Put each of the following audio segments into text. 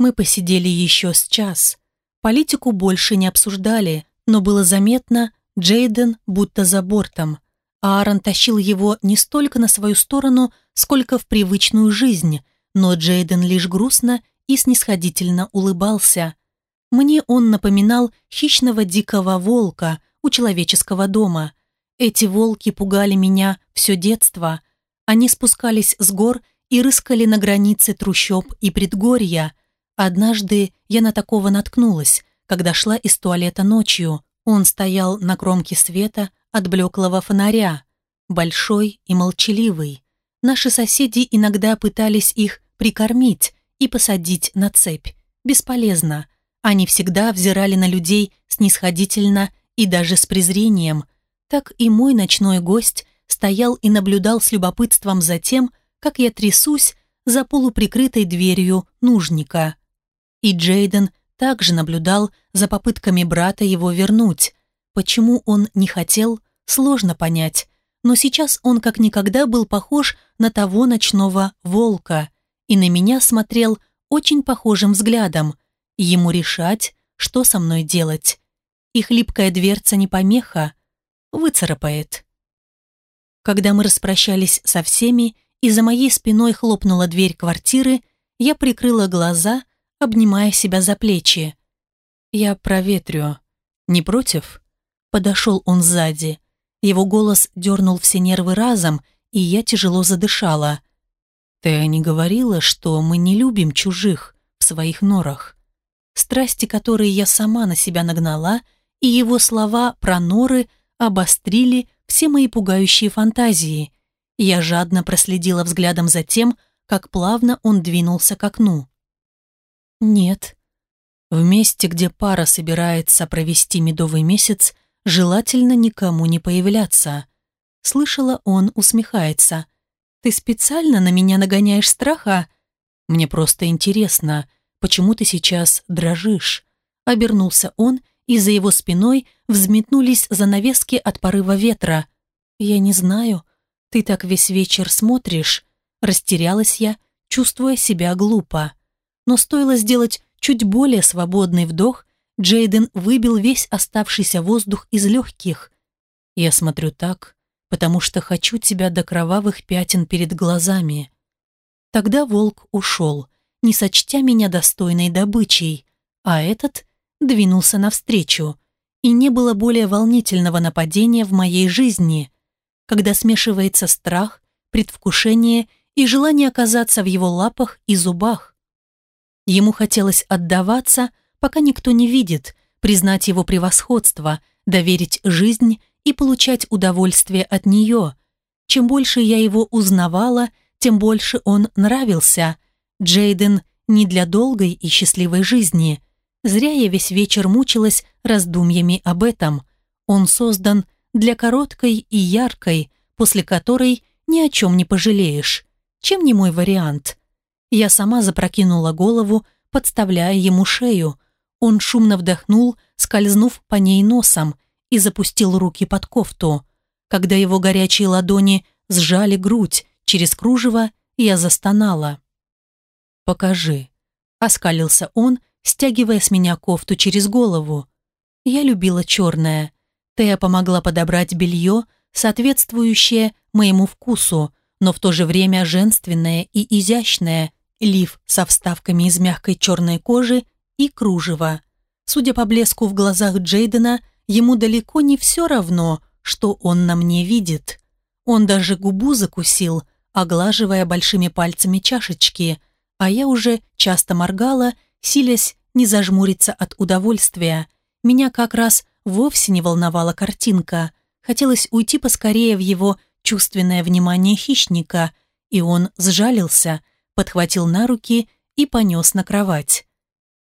Мы посидели еще с час. Политику больше не обсуждали, но было заметно, Джейден будто за бортом. Аарон тащил его не столько на свою сторону, сколько в привычную жизнь, но Джейден лишь грустно и снисходительно улыбался. Мне он напоминал хищного дикого волка у человеческого дома. Эти волки пугали меня все детство. Они спускались с гор и рыскали на границе трущоб и предгорья. Однажды я на такого наткнулась, когда шла из туалета ночью. Он стоял на кромке света от блеклого фонаря, большой и молчаливый. Наши соседи иногда пытались их прикормить и посадить на цепь. Бесполезно. Они всегда взирали на людей снисходительно и даже с презрением. Так и мой ночной гость стоял и наблюдал с любопытством за тем, как я трясусь за полуприкрытой дверью нужника. И Джейден также наблюдал за попытками брата его вернуть. Почему он не хотел, сложно понять, но сейчас он как никогда был похож на того ночного волка и на меня смотрел очень похожим взглядом. Ему решать, что со мной делать. И хлипкая дверца не помеха, выцарапает. Когда мы распрощались со всеми, и за моей спиной хлопнула дверь квартиры, я прикрыла глаза, обнимая себя за плечи. «Я проветрю. Не против?» Подошел он сзади. Его голос дернул все нервы разом, и я тяжело задышала. «Ты не говорила, что мы не любим чужих в своих норах?» Страсти, которые я сама на себя нагнала, и его слова про норы обострили все мои пугающие фантазии – я жадно проследила взглядом за тем, как плавно он двинулся к окну. «Нет». В месте, где пара собирается провести медовый месяц, желательно никому не появляться. Слышала, он усмехается. «Ты специально на меня нагоняешь страха?» «Мне просто интересно, почему ты сейчас дрожишь?» Обернулся он, и за его спиной взметнулись занавески от порыва ветра. «Я не знаю», «Ты так весь вечер смотришь?» Растерялась я, чувствуя себя глупо. Но стоило сделать чуть более свободный вдох, Джейден выбил весь оставшийся воздух из легких. «Я смотрю так, потому что хочу тебя до кровавых пятен перед глазами». Тогда волк ушел, не сочтя меня достойной добычей, а этот двинулся навстречу, и не было более волнительного нападения в моей жизни когда смешивается страх, предвкушение и желание оказаться в его лапах и зубах. Ему хотелось отдаваться, пока никто не видит, признать его превосходство, доверить жизнь и получать удовольствие от нее. Чем больше я его узнавала, тем больше он нравился. Джейден не для долгой и счастливой жизни. Зря я весь вечер мучилась раздумьями об этом. Он создан для короткой и яркой, после которой ни о чем не пожалеешь. Чем не мой вариант? Я сама запрокинула голову, подставляя ему шею. Он шумно вдохнул, скользнув по ней носом, и запустил руки под кофту. Когда его горячие ладони сжали грудь через кружево, я застонала. «Покажи», — оскалился он, стягивая с меня кофту через голову. Я любила черное — Тея помогла подобрать белье, соответствующее моему вкусу, но в то же время женственное и изящное, лиф со вставками из мягкой черной кожи и кружево. Судя по блеску в глазах Джейдена, ему далеко не все равно, что он на мне видит. Он даже губу закусил, оглаживая большими пальцами чашечки, а я уже часто моргала, силясь не зажмуриться от удовольствия. Меня как раз вовсе не волновала картинка. Хотелось уйти поскорее в его чувственное внимание хищника, и он сжалился, подхватил на руки и понес на кровать.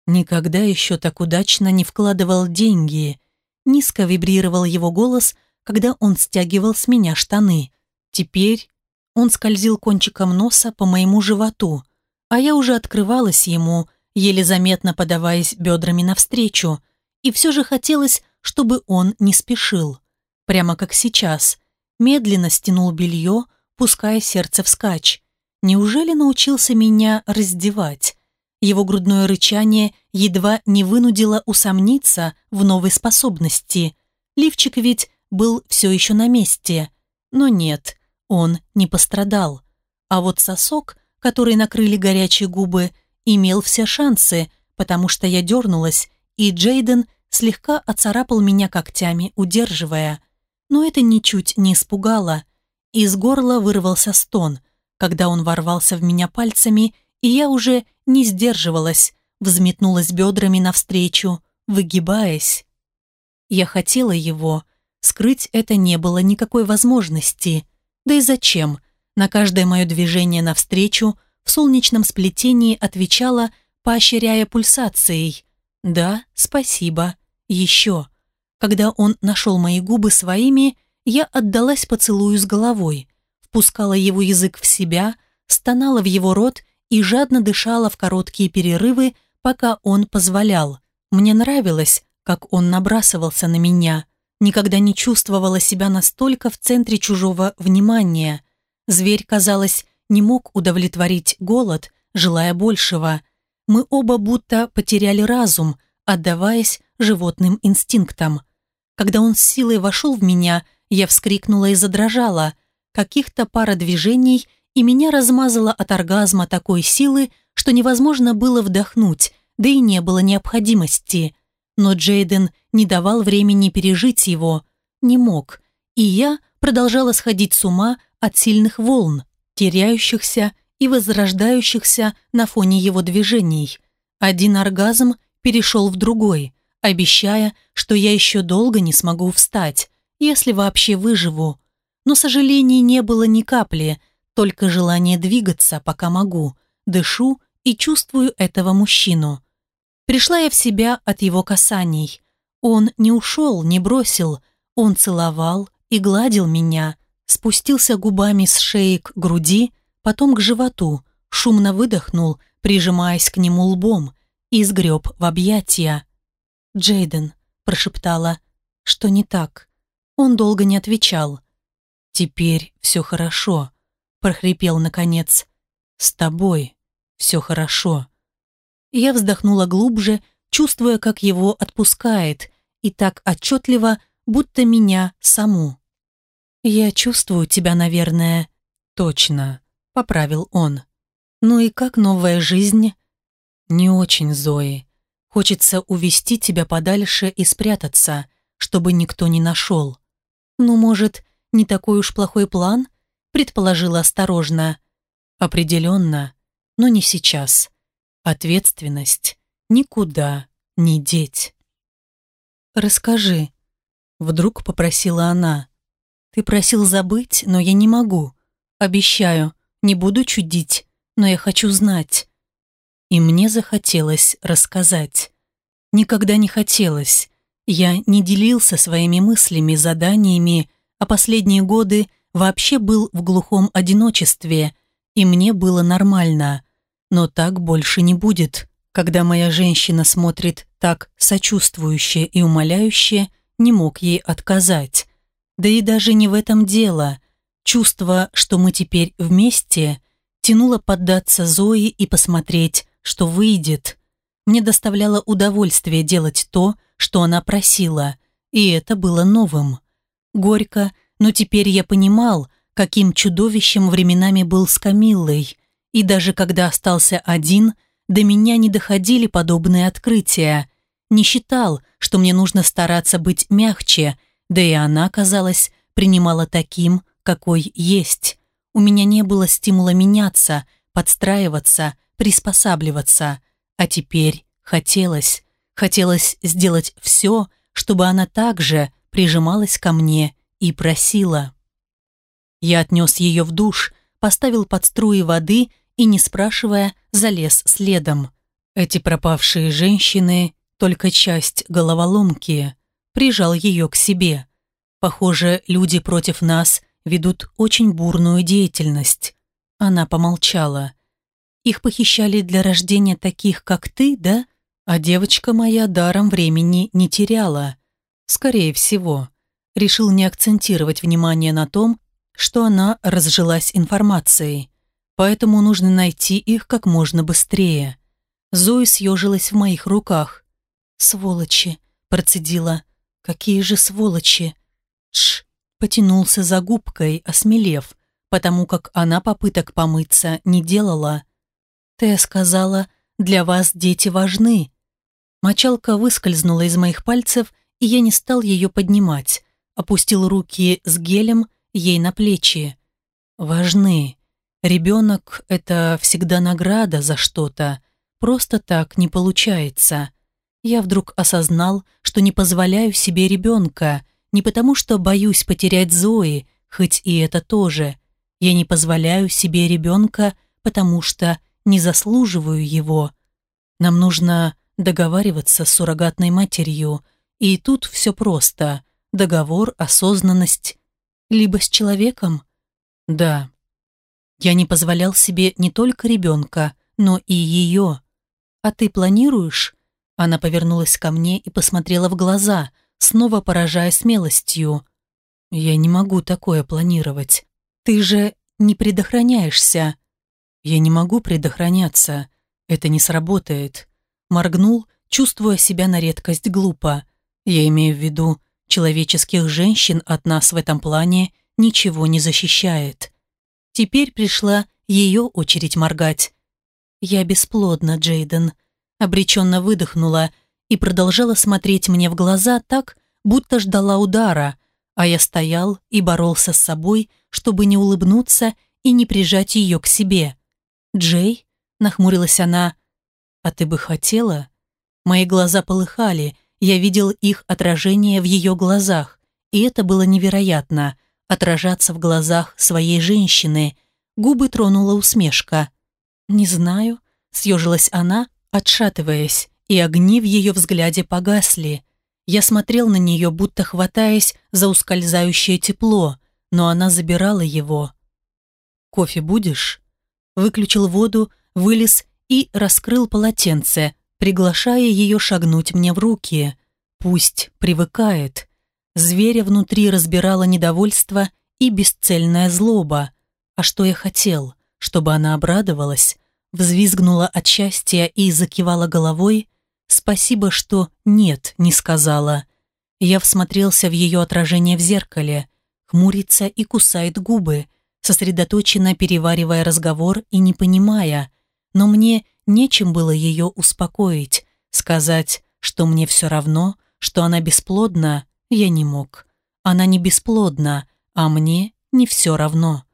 Никогда еще так удачно не вкладывал деньги. Низко вибрировал его голос, когда он стягивал с меня штаны. Теперь он скользил кончиком носа по моему животу, а я уже открывалась ему, еле заметно подаваясь бедрами навстречу, и все же хотелось чтобы он не спешил. Прямо как сейчас. Медленно стянул белье, пуская сердце вскачь. Неужели научился меня раздевать? Его грудное рычание едва не вынудило усомниться в новой способности. Лифчик ведь был все еще на месте. Но нет, он не пострадал. А вот сосок, который накрыли горячие губы, имел все шансы, потому что я дернулась, и Джейден слегка оцарапал меня когтями, удерживая. Но это ничуть не испугало. Из горла вырвался стон, когда он ворвался в меня пальцами, и я уже не сдерживалась, взметнулась бедрами навстречу, выгибаясь. Я хотела его, скрыть это не было никакой возможности. Да и зачем? На каждое мое движение навстречу в солнечном сплетении отвечала, поощряя пульсацией. «Да, спасибо. Еще». Когда он нашел мои губы своими, я отдалась поцелую с головой, впускала его язык в себя, стонала в его рот и жадно дышала в короткие перерывы, пока он позволял. Мне нравилось, как он набрасывался на меня. Никогда не чувствовала себя настолько в центре чужого внимания. Зверь, казалось, не мог удовлетворить голод, желая большего. Мы оба будто потеряли разум, отдаваясь животным инстинктам. Когда он с силой вошел в меня, я вскрикнула и задрожала. Каких-то пара движений, и меня размазало от оргазма такой силы, что невозможно было вдохнуть, да и не было необходимости. Но Джейден не давал времени пережить его. Не мог. И я продолжала сходить с ума от сильных волн, теряющихся и возрождающихся на фоне его движений. Один оргазм перешел в другой, обещая, что я еще долго не смогу встать, если вообще выживу. Но сожалений не было ни капли, только желание двигаться, пока могу. Дышу и чувствую этого мужчину. Пришла я в себя от его касаний. Он не ушел, не бросил. Он целовал и гладил меня, спустился губами с шеи к груди, потом к животу, шумно выдохнул, прижимаясь к нему лбом, и сгреб в объятия. «Джейден», — прошептала, — «что не так?» Он долго не отвечал. «Теперь все хорошо», — прохрипел наконец. «С тобой все хорошо». Я вздохнула глубже, чувствуя, как его отпускает, и так отчетливо, будто меня саму. «Я чувствую тебя, наверное». «Точно», — поправил он. «Ну и как новая жизнь?» «Не очень, Зои. Хочется увести тебя подальше и спрятаться, чтобы никто не нашел». «Ну, может, не такой уж плохой план?» — предположила осторожно. «Определенно, но не сейчас. Ответственность никуда не деть». «Расскажи», — вдруг попросила она. Ты просил забыть, но я не могу. Обещаю, не буду чудить, но я хочу знать. И мне захотелось рассказать. Никогда не хотелось. Я не делился своими мыслями, заданиями, а последние годы вообще был в глухом одиночестве, и мне было нормально. Но так больше не будет. Когда моя женщина смотрит так сочувствующе и умоляюще, не мог ей отказать. Да и даже не в этом дело. Чувство, что мы теперь вместе, тянуло поддаться Зои и посмотреть, что выйдет. Мне доставляло удовольствие делать то, что она просила, и это было новым. Горько, но теперь я понимал, каким чудовищем временами был с Камиллой, и даже когда остался один, до меня не доходили подобные открытия. Не считал, что мне нужно стараться быть мягче, да и она, казалось, принимала таким, какой есть. У меня не было стимула меняться, подстраиваться, приспосабливаться. А теперь хотелось, хотелось сделать все, чтобы она также прижималась ко мне и просила. Я отнес ее в душ, поставил под струи воды и, не спрашивая, залез следом. Эти пропавшие женщины — только часть головоломки прижал ее к себе. Похоже, люди против нас ведут очень бурную деятельность. Она помолчала. Их похищали для рождения таких, как ты, да? А девочка моя даром времени не теряла. Скорее всего. Решил не акцентировать внимание на том, что она разжилась информацией. Поэтому нужно найти их как можно быстрее. Зои съежилась в моих руках. «Сволочи!» – процедила. «Какие же сволочи!» Тш! Потянулся за губкой, осмелев, потому как она попыток помыться не делала. «Ты сказала, для вас дети важны». Мочалка выскользнула из моих пальцев, и я не стал ее поднимать. Опустил руки с гелем ей на плечи. «Важны. Ребенок — это всегда награда за что-то. Просто так не получается. Я вдруг осознал, что не позволяю себе ребенка, не потому что боюсь потерять Зои, хоть и это тоже. Я не позволяю себе ребенка, потому что не заслуживаю его. Нам нужно договариваться с суррогатной матерью, и тут все просто. Договор, осознанность. Либо с человеком? Да. Я не позволял себе не только ребенка, но и ее. А ты планируешь? Она повернулась ко мне и посмотрела в глаза, снова поражая смелостью. Я не могу такое планировать. Ты же не предохраняешься. Я не могу предохраняться. Это не сработает. Моргнул, чувствуя себя на редкость глупо. Я имею в виду, человеческих женщин от нас в этом плане ничего не защищает. Теперь пришла ее очередь моргать. Я бесплодна, Джейден. Обреченно выдохнула и продолжала смотреть мне в глаза так, будто ждала удара, а я стоял и боролся с собой, чтобы не улыбнуться и не прижать ее к себе. «Джей?» — нахмурилась она. «А ты бы хотела?» Мои глаза полыхали, я видел их отражение в ее глазах, и это было невероятно — отражаться в глазах своей женщины. Губы тронула усмешка. «Не знаю», — съежилась она, отшатываясь, и огни в ее взгляде погасли. Я смотрел на нее, будто хватаясь за ускользающее тепло, но она забирала его. «Кофе будешь?» выключил воду, вылез и раскрыл полотенце, приглашая ее шагнуть мне в руки. Пусть привыкает. Зверя внутри разбирало недовольство и бесцельная злоба. А что я хотел? Чтобы она обрадовалась, взвизгнула от счастья и закивала головой. Спасибо, что «нет» не сказала. Я всмотрелся в ее отражение в зеркале. Хмурится и кусает губы – сосредоточенно переваривая разговор и не понимая, но мне нечем было ее успокоить, сказать, что мне все равно, что она бесплодна, я не мог. Она не бесплодна, а мне не все равно.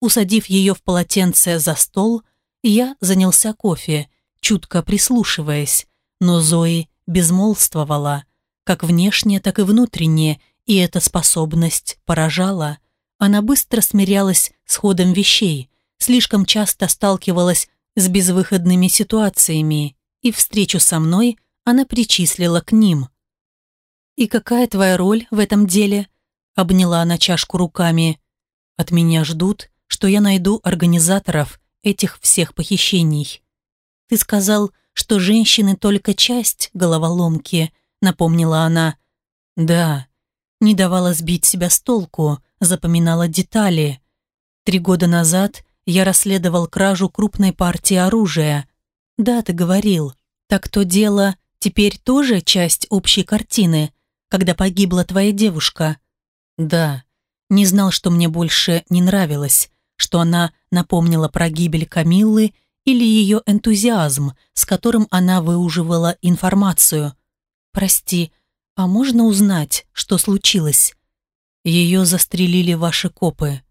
Усадив ее в полотенце за стол, я занялся кофе, чутко прислушиваясь, но Зои безмолвствовала, как внешне, так и внутренне, и эта способность поражала. Она быстро смирялась с ходом вещей, слишком часто сталкивалась с безвыходными ситуациями, и встречу со мной она причислила к ним. «И какая твоя роль в этом деле?» Обняла она чашку руками. «От меня ждут, что я найду организаторов этих всех похищений. Ты сказал, что женщины только часть головоломки», напомнила она. «Да», не давала сбить себя с толку, запоминала детали. Три года назад я расследовал кражу крупной партии оружия. Да, ты говорил. Так то дело теперь тоже часть общей картины, когда погибла твоя девушка. Да. Не знал, что мне больше не нравилось, что она напомнила про гибель Камиллы или ее энтузиазм, с которым она выуживала информацию. Прости, а можно узнать, что случилось? Ее застрелили ваши копы.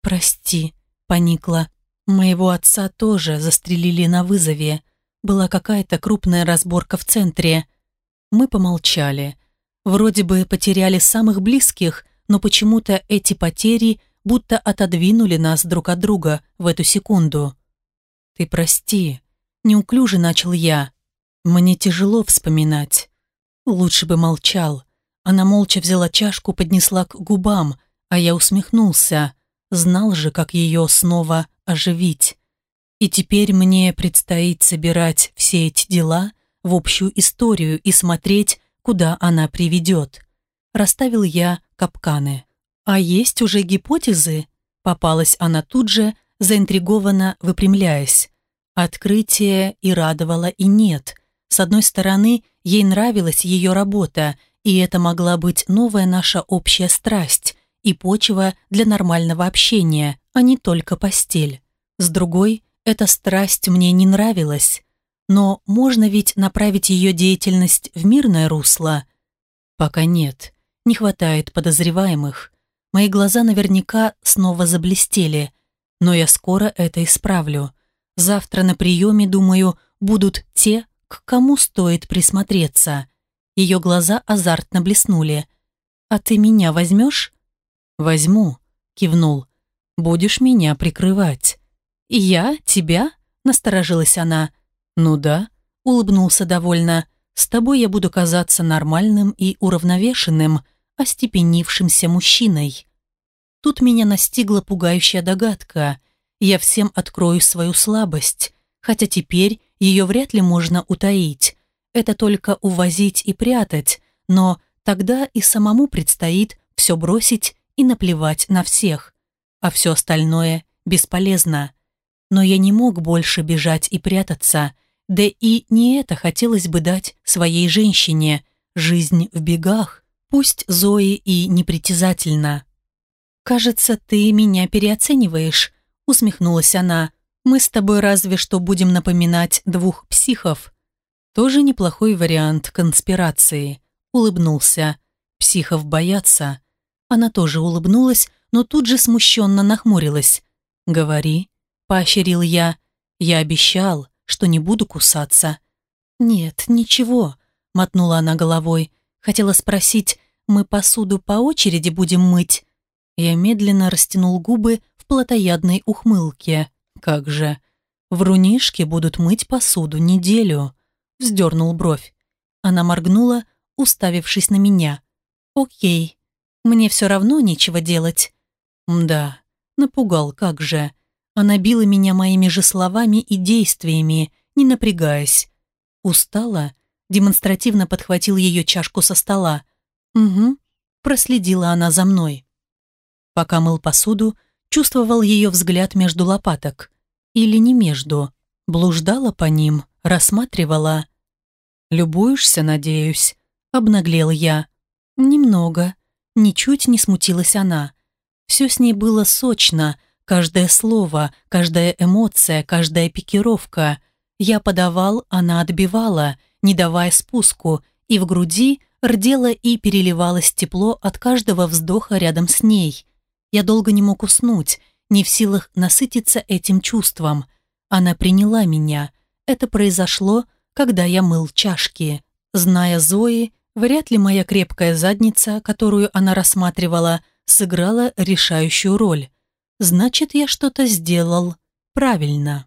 Прости, поникла. Моего отца тоже застрелили на вызове. Была какая-то крупная разборка в центре. Мы помолчали. Вроде бы потеряли самых близких, но почему-то эти потери будто отодвинули нас друг от друга в эту секунду. «Ты прости», — неуклюже начал я. «Мне тяжело вспоминать. Лучше бы молчал. Она молча взяла чашку, поднесла к губам, а я усмехнулся. Знал же, как ее снова оживить. И теперь мне предстоит собирать все эти дела в общую историю и смотреть, куда она приведет. Расставил я капканы. А есть уже гипотезы? Попалась она тут же, заинтригованно выпрямляясь. Открытие и радовало, и нет. С одной стороны, ей нравилась ее работа, и это могла быть новая наша общая страсть и почва для нормального общения, а не только постель. С другой, эта страсть мне не нравилась. Но можно ведь направить ее деятельность в мирное русло? Пока нет. Не хватает подозреваемых. Мои глаза наверняка снова заблестели, но я скоро это исправлю. Завтра на приеме, думаю, будут те, к кому стоит присмотреться. Ее глаза азартно блеснули. «А ты меня возьмешь?» «Возьму», — кивнул. «Будешь меня прикрывать». «Я? Тебя?» — насторожилась она. «Ну да», — улыбнулся довольно. «С тобой я буду казаться нормальным и уравновешенным, остепенившимся мужчиной». Тут меня настигла пугающая догадка. Я всем открою свою слабость, хотя теперь ее вряд ли можно утаить. Это только увозить и прятать, но тогда и самому предстоит все бросить и наплевать на всех. А все остальное бесполезно. Но я не мог больше бежать и прятаться, да и не это хотелось бы дать своей женщине. Жизнь в бегах, пусть Зои и непритязательна. «Кажется, ты меня переоцениваешь», — усмехнулась она. «Мы с тобой разве что будем напоминать двух психов». «Тоже неплохой вариант конспирации», — улыбнулся. «Психов боятся». Она тоже улыбнулась, но тут же смущенно нахмурилась. «Говори», — поощрил я. «Я обещал, что не буду кусаться». «Нет, ничего», — мотнула она головой. Хотела спросить, мы посуду по очереди будем мыть? Я медленно растянул губы в плотоядной ухмылке. Как же. Врунишки будут мыть посуду неделю. Вздернул бровь. Она моргнула, уставившись на меня. Окей. Мне все равно нечего делать. Да, напугал, как же. Она била меня моими же словами и действиями, не напрягаясь. Устала, демонстративно подхватил ее чашку со стола. Угу, проследила она за мной. Пока мыл посуду, чувствовал ее взгляд между лопаток. Или не между. Блуждала по ним, рассматривала. «Любуешься, надеюсь?» — обнаглел я. «Немного». Ничуть не смутилась она. Все с ней было сочно, каждое слово, каждая эмоция, каждая пикировка. Я подавал, она отбивала, не давая спуску, и в груди рдело и переливалось тепло от каждого вздоха рядом с ней. Я долго не мог уснуть, не в силах насытиться этим чувством. Она приняла меня. Это произошло, когда я мыл чашки. Зная Зои, вряд ли моя крепкая задница, которую она рассматривала, сыграла решающую роль. Значит, я что-то сделал правильно.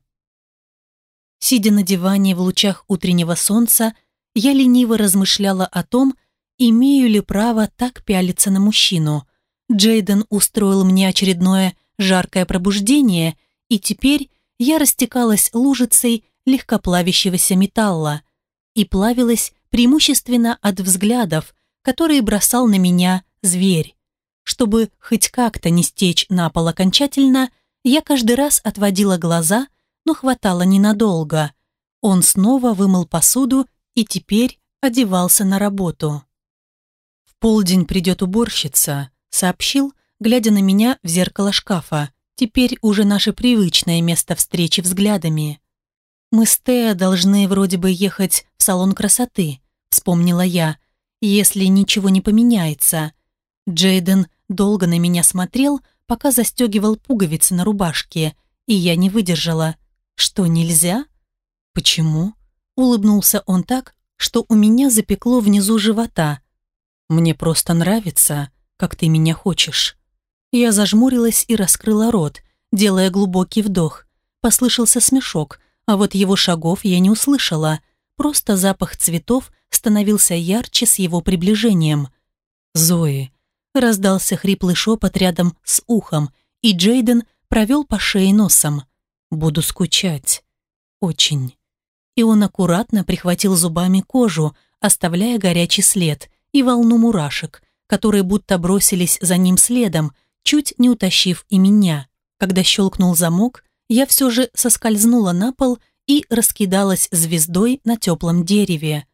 Сидя на диване в лучах утреннего солнца, я лениво размышляла о том, имею ли право так пялиться на мужчину – Джейден устроил мне очередное жаркое пробуждение, и теперь я растекалась лужицей легкоплавящегося металла и плавилась преимущественно от взглядов, которые бросал на меня зверь. Чтобы хоть как-то не стечь на пол окончательно, я каждый раз отводила глаза, но хватало ненадолго. Он снова вымыл посуду и теперь одевался на работу. В полдень придет уборщица, сообщил, глядя на меня в зеркало шкафа. Теперь уже наше привычное место встречи взглядами. «Мы с Тео должны вроде бы ехать в салон красоты», вспомнила я, «если ничего не поменяется». Джейден долго на меня смотрел, пока застегивал пуговицы на рубашке, и я не выдержала. «Что, нельзя?» «Почему?» Улыбнулся он так, что у меня запекло внизу живота. «Мне просто нравится», как ты меня хочешь». Я зажмурилась и раскрыла рот, делая глубокий вдох. Послышался смешок, а вот его шагов я не услышала. Просто запах цветов становился ярче с его приближением. «Зои!» Раздался хриплый шепот рядом с ухом, и Джейден провел по шее носом. «Буду скучать. Очень». И он аккуратно прихватил зубами кожу, оставляя горячий след и волну мурашек, которые будто бросились за ним следом, чуть не утащив и меня. Когда щелкнул замок, я все же соскользнула на пол и раскидалась звездой на теплом дереве.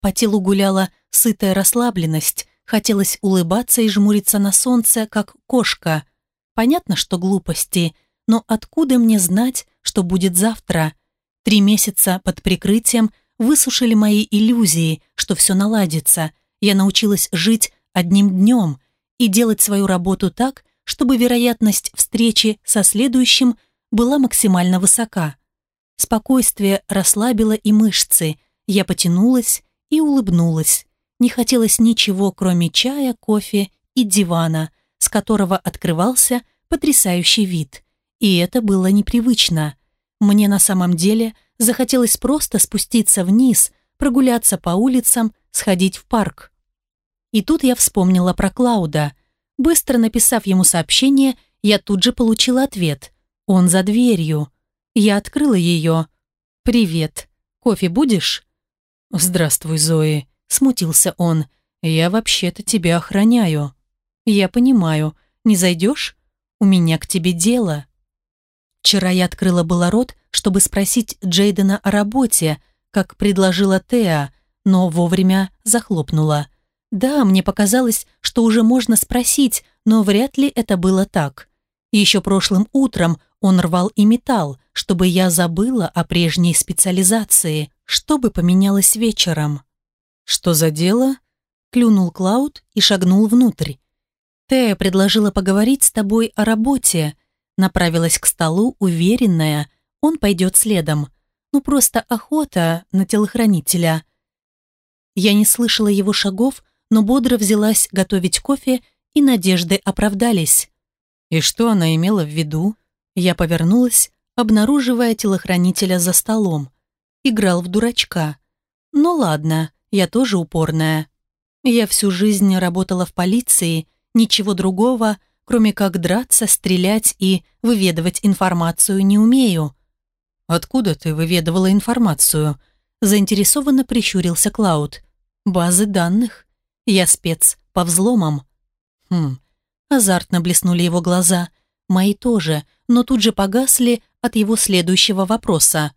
По телу гуляла сытая расслабленность, хотелось улыбаться и жмуриться на солнце, как кошка. Понятно, что глупости, но откуда мне знать, что будет завтра? Три месяца под прикрытием высушили мои иллюзии, что все наладится. Я научилась жить одним днем и делать свою работу так, чтобы вероятность встречи со следующим была максимально высока. Спокойствие расслабило и мышцы. Я потянулась и улыбнулась. Не хотелось ничего, кроме чая, кофе и дивана, с которого открывался потрясающий вид. И это было непривычно. Мне на самом деле захотелось просто спуститься вниз, прогуляться по улицам, сходить в парк. И тут я вспомнила про Клауда. Быстро написав ему сообщение, я тут же получила ответ. Он за дверью. Я открыла ее. «Привет. Кофе будешь?» «Здравствуй, Зои», — смутился он. «Я вообще-то тебя охраняю». «Я понимаю. Не зайдешь? У меня к тебе дело». Вчера я открыла было рот, чтобы спросить Джейдена о работе, как предложила Теа, но вовремя захлопнула. Да, мне показалось, что уже можно спросить, но вряд ли это было так. Еще прошлым утром он рвал и металл, чтобы я забыла о прежней специализации, чтобы поменялось вечером. «Что за дело?» Клюнул Клауд и шагнул внутрь. «Тея предложила поговорить с тобой о работе», направилась к столу, уверенная, он пойдет следом. Ну, просто охота на телохранителя. Я не слышала его шагов, но бодро взялась готовить кофе, и надежды оправдались. И что она имела в виду? Я повернулась, обнаруживая телохранителя за столом. Играл в дурачка. Ну ладно, я тоже упорная. Я всю жизнь работала в полиции, ничего другого, кроме как драться, стрелять и выведывать информацию не умею. «Откуда ты выведывала информацию?» Заинтересованно прищурился Клауд. «Базы данных. Я спец по взломам». «Хм». Азартно блеснули его глаза. Мои тоже, но тут же погасли от его следующего вопроса.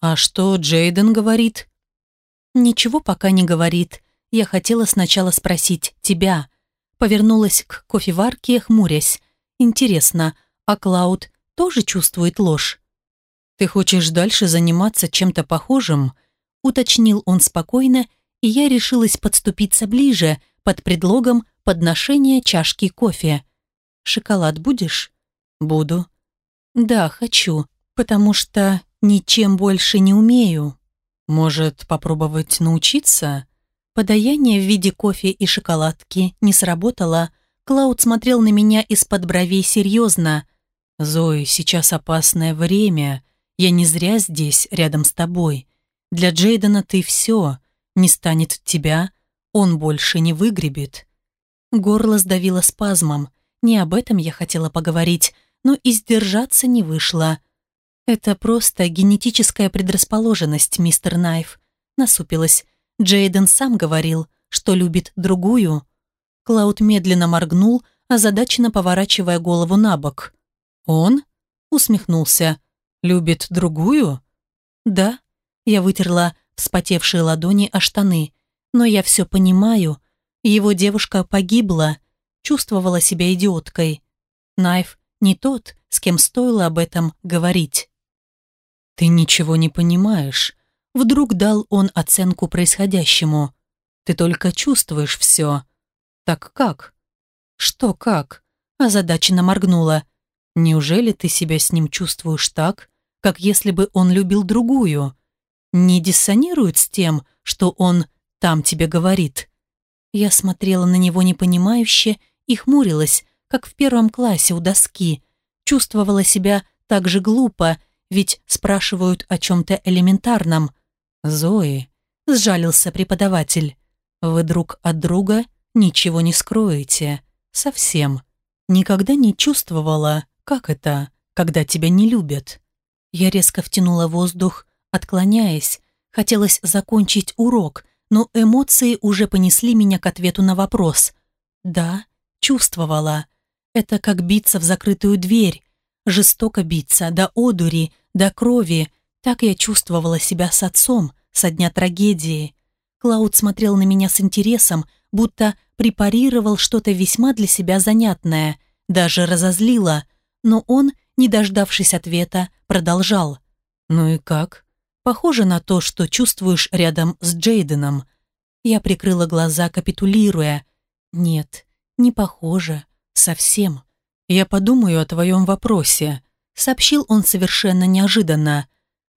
«А что Джейден говорит?» «Ничего пока не говорит. Я хотела сначала спросить тебя». Повернулась к кофеварке, хмурясь. «Интересно, а Клауд тоже чувствует ложь?» «Ты хочешь дальше заниматься чем-то похожим?» уточнил он спокойно, и я решилась подступиться ближе под предлогом подношения чашки кофе. «Шоколад будешь?» «Буду». «Да, хочу, потому что ничем больше не умею». «Может, попробовать научиться?» Подаяние в виде кофе и шоколадки не сработало. Клауд смотрел на меня из-под бровей серьезно. «Зои, сейчас опасное время. Я не зря здесь, рядом с тобой. Для Джейдена ты все. Не станет тебя, он больше не выгребет». Горло сдавило спазмом. Не об этом я хотела поговорить, но и сдержаться не вышло. «Это просто генетическая предрасположенность, мистер Найф», насупилась. Джейден сам говорил, что любит другую. Клауд медленно моргнул, озадаченно поворачивая голову на бок. «Он?» усмехнулся. «Любит другую?» «Да». Я вытерла вспотевшие ладони о штаны. «Но я все понимаю. Его девушка погибла. Чувствовала себя идиоткой. Найф не тот, с кем стоило об этом говорить». «Ты ничего не понимаешь», Вдруг дал он оценку происходящему. «Ты только чувствуешь все». «Так как?» «Что как?» Озадаченно моргнула. «Неужели ты себя с ним чувствуешь так, как если бы он любил другую? Не диссонирует с тем, что он там тебе говорит?» Я смотрела на него непонимающе и хмурилась, как в первом классе у доски. Чувствовала себя так же глупо, ведь спрашивают о чем-то элементарном – «Зои», — сжалился преподаватель, — «вы друг от друга ничего не скроете. Совсем. Никогда не чувствовала, как это, когда тебя не любят». Я резко втянула воздух, отклоняясь. Хотелось закончить урок, но эмоции уже понесли меня к ответу на вопрос. «Да, чувствовала. Это как биться в закрытую дверь. Жестоко биться, до одури, до крови. Так я чувствовала себя с отцом со дня трагедии. Клауд смотрел на меня с интересом, будто препарировал что-то весьма для себя занятное, даже разозлило, но он, не дождавшись ответа, продолжал. «Ну и как? Похоже на то, что чувствуешь рядом с Джейденом». Я прикрыла глаза, капитулируя. «Нет, не похоже. Совсем. Я подумаю о твоем вопросе», — сообщил он совершенно неожиданно.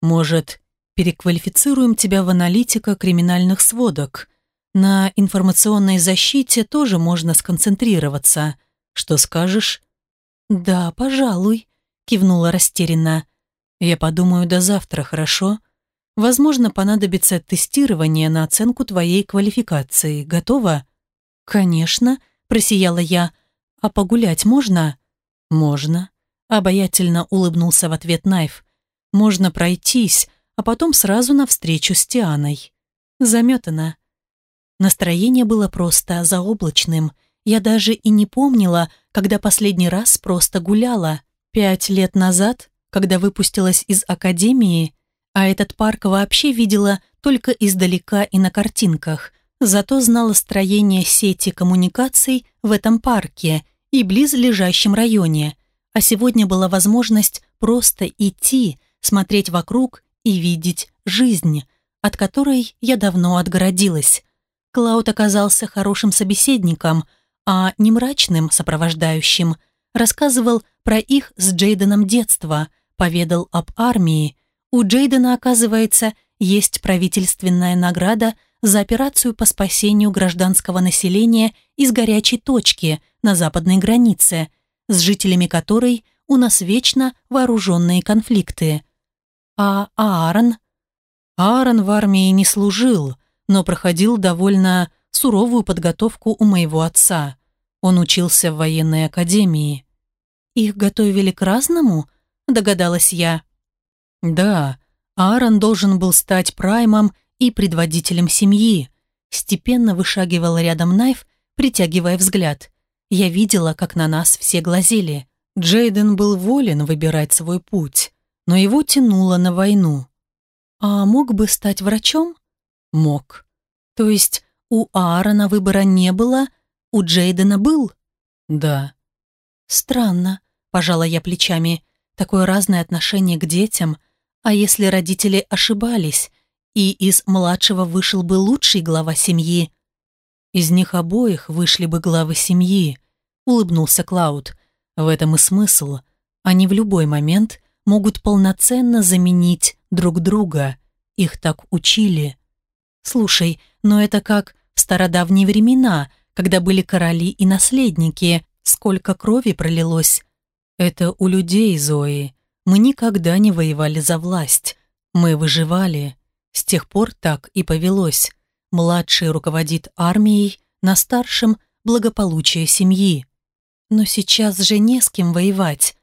«Может, переквалифицируем тебя в аналитика криминальных сводок? На информационной защите тоже можно сконцентрироваться. Что скажешь?» «Да, пожалуй», — кивнула растерянно. «Я подумаю до завтра, хорошо? Возможно, понадобится тестирование на оценку твоей квалификации. Готова?» «Конечно», — просияла я. «А погулять можно?» «Можно», — обаятельно улыбнулся в ответ Найф. «Можно пройтись, а потом сразу навстречу с Тианой». Заметано. Настроение было просто заоблачным. Я даже и не помнила, когда последний раз просто гуляла. Пять лет назад, когда выпустилась из академии, а этот парк вообще видела только издалека и на картинках. Зато знала строение сети коммуникаций в этом парке и близлежащем районе. А сегодня была возможность просто идти, смотреть вокруг и видеть жизнь, от которой я давно отгородилась. Клауд оказался хорошим собеседником, а не мрачным сопровождающим. Рассказывал про их с Джейденом детство, поведал об армии. У Джейдена, оказывается, есть правительственная награда за операцию по спасению гражданского населения из горячей точки на западной границе, с жителями которой у нас вечно вооруженные конфликты. А Аарон? Аарон в армии не служил, но проходил довольно суровую подготовку у моего отца. Он учился в военной академии. «Их готовили к разному?» – догадалась я. «Да, Аарон должен был стать праймом и предводителем семьи», – степенно вышагивал рядом Найф, притягивая взгляд. Я видела, как на нас все глазели. Джейден был волен выбирать свой путь, но его тянуло на войну. «А мог бы стать врачом?» Мог. То есть у Аарона выбора не было, у Джейдена был? Да. Странно, пожала я плечами. Такое разное отношение к детям. А если родители ошибались, и из младшего вышел бы лучший глава семьи? Из них обоих вышли бы главы семьи, улыбнулся Клауд. В этом и смысл. Они в любой момент могут полноценно заменить друг друга. Их так учили. Слушай, но это как в стародавние времена, когда были короли и наследники, сколько крови пролилось. Это у людей, Зои. Мы никогда не воевали за власть. Мы выживали. С тех пор так и повелось. Младший руководит армией, на старшем – благополучие семьи. Но сейчас же не с кем воевать.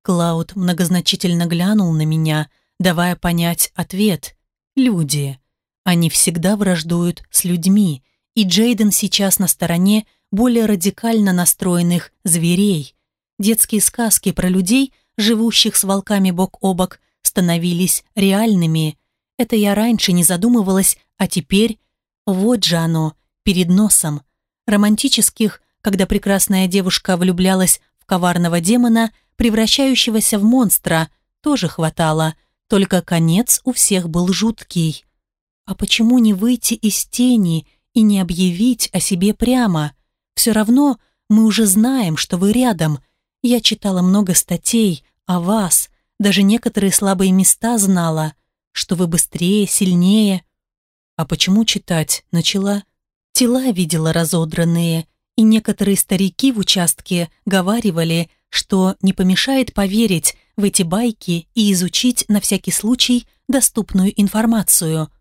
Клауд многозначительно глянул на меня, давая понять ответ. Люди. Они всегда враждуют с людьми, и Джейден сейчас на стороне более радикально настроенных зверей. Детские сказки про людей, живущих с волками бок о бок, становились реальными. Это я раньше не задумывалась, а теперь вот же оно, перед носом. Романтических, когда прекрасная девушка влюблялась в коварного демона, превращающегося в монстра, тоже хватало, только конец у всех был жуткий. А почему не выйти из тени и не объявить о себе прямо? Все равно мы уже знаем, что вы рядом. Я читала много статей о вас, даже некоторые слабые места знала, что вы быстрее, сильнее. А почему читать начала? Тела видела разодранные, и некоторые старики в участке говаривали, что не помешает поверить в эти байки и изучить на всякий случай доступную информацию –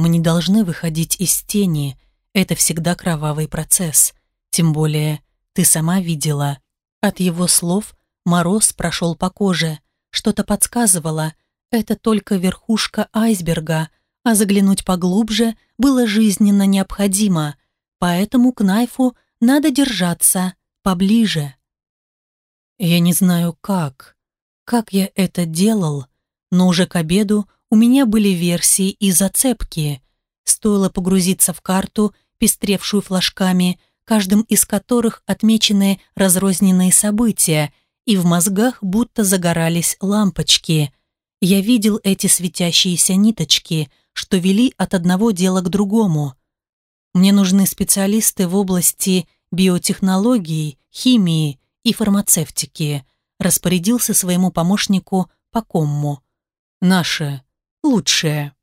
мы не должны выходить из тени. Это всегда кровавый процесс. Тем более, ты сама видела. От его слов мороз прошел по коже. Что-то подсказывало. Это только верхушка айсберга, а заглянуть поглубже было жизненно необходимо. Поэтому к Найфу надо держаться поближе. Я не знаю как. Как я это делал, Но уже к обеду у меня были версии и зацепки. Стоило погрузиться в карту, пестревшую флажками, каждым из которых отмечены разрозненные события, и в мозгах будто загорались лампочки. Я видел эти светящиеся ниточки, что вели от одного дела к другому. Мне нужны специалисты в области биотехнологий, химии и фармацевтики, распорядился своему помощнику по комму. Наше, лучшее.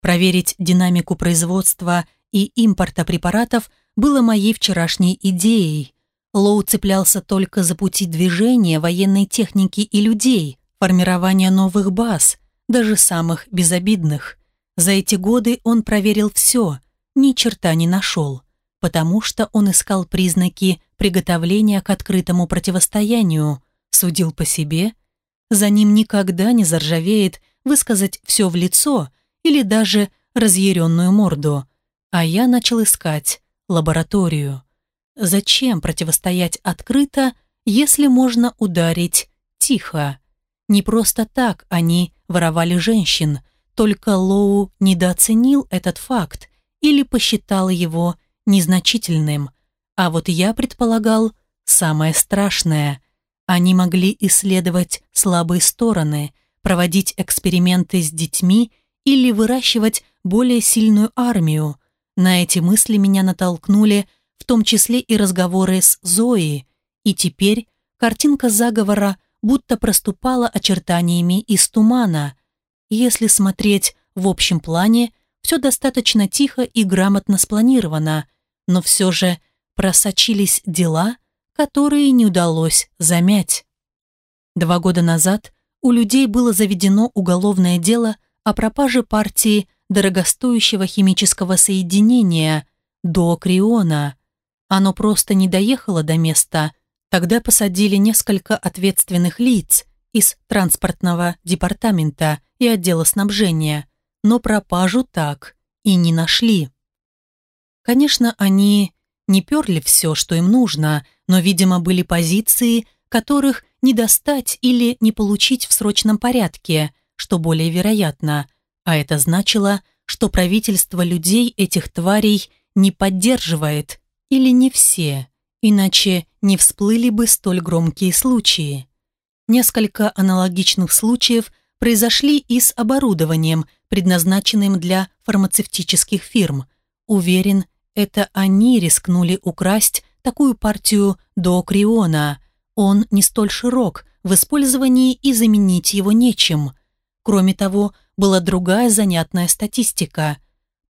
Проверить динамику производства и импорта препаратов было моей вчерашней идеей. Лоу цеплялся только за пути движения военной техники и людей, формирования новых баз, даже самых безобидных. За эти годы он проверил все, ни черта не нашел, потому что он искал признаки приготовления к открытому противостоянию, судил по себе. За ним никогда не заржавеет высказать все в лицо или даже разъяренную морду. А я начал искать лабораторию. Зачем противостоять открыто, если можно ударить тихо? Не просто так они воровали женщин, только Лоу недооценил этот факт или посчитал его незначительным. А вот я предполагал самое страшное. Они могли исследовать слабые стороны, проводить эксперименты с детьми или выращивать более сильную армию. На эти мысли меня натолкнули в том числе и разговоры с Зоей, и теперь картинка заговора будто проступала очертаниями из тумана. Если смотреть в общем плане, все достаточно тихо и грамотно спланировано, но все же просочились дела, которые не удалось замять. Два года назад у людей было заведено уголовное дело о пропаже партии дорогостоящего химического соединения доокриона. Оно просто не доехало до места. Тогда посадили несколько ответственных лиц из транспортного департамента и отдела снабжения, но пропажу так и не нашли. Конечно, они не перли все, что им нужно, но, видимо, были позиции, которых не достать или не получить в срочном порядке, что более вероятно, а это значило, что правительство людей этих тварей не поддерживает, или не все, иначе не всплыли бы столь громкие случаи. Несколько аналогичных случаев произошли и с оборудованием, предназначенным для фармацевтических фирм. Уверен, это они рискнули украсть такую партию до Криона. Он не столь широк в использовании и заменить его нечем. Кроме того, была другая занятная статистика.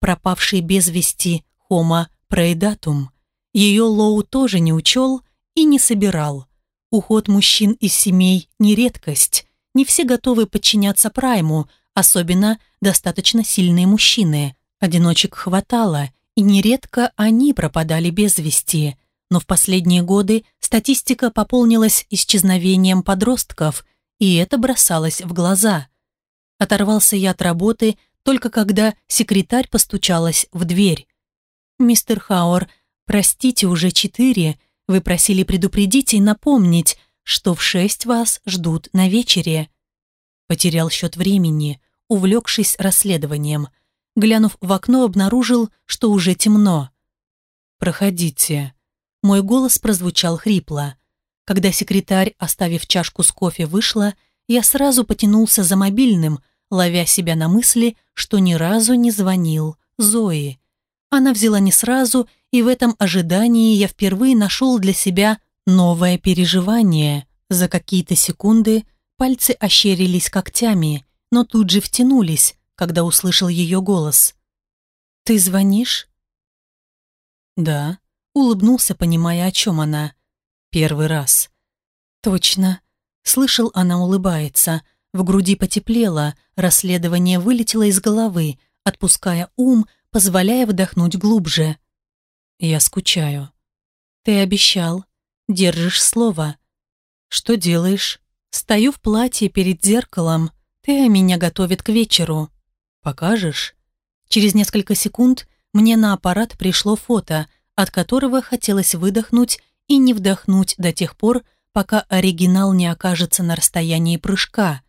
Пропавший без вести Homo praedatum. Ее Лоу тоже не учел и не собирал. Уход мужчин из семей не редкость. Не все готовы подчиняться прайму, особенно достаточно сильные мужчины. Одиночек хватало, и нередко они пропадали без вести. Но в последние годы статистика пополнилась исчезновением подростков, и это бросалось в глаза. Оторвался я от работы только когда секретарь постучалась в дверь. «Мистер Хауэр, простите, уже четыре. Вы просили предупредить и напомнить, что в шесть вас ждут на вечере». Потерял счет времени, увлекшись расследованием. Глянув в окно, обнаружил, что уже темно. «Проходите». Мой голос прозвучал хрипло. Когда секретарь, оставив чашку с кофе, вышла, я сразу потянулся за мобильным, ловя себя на мысли, что ни разу не звонил Зои. Она взяла не сразу, и в этом ожидании я впервые нашел для себя новое переживание. За какие-то секунды пальцы ощерились когтями, но тут же втянулись, когда услышал ее голос. «Ты звонишь?» «Да», — улыбнулся, понимая, о чем она. «Первый раз». «Точно». Слышал, она улыбается. В груди потеплело, расследование вылетело из головы, отпуская ум, позволяя вдохнуть глубже. «Я скучаю». «Ты обещал. Держишь слово». «Что делаешь?» «Стою в платье перед зеркалом. Ты меня готовит к вечеру». «Покажешь?» Через несколько секунд мне на аппарат пришло фото, от которого хотелось выдохнуть и не вдохнуть до тех пор, пока оригинал не окажется на расстоянии прыжка.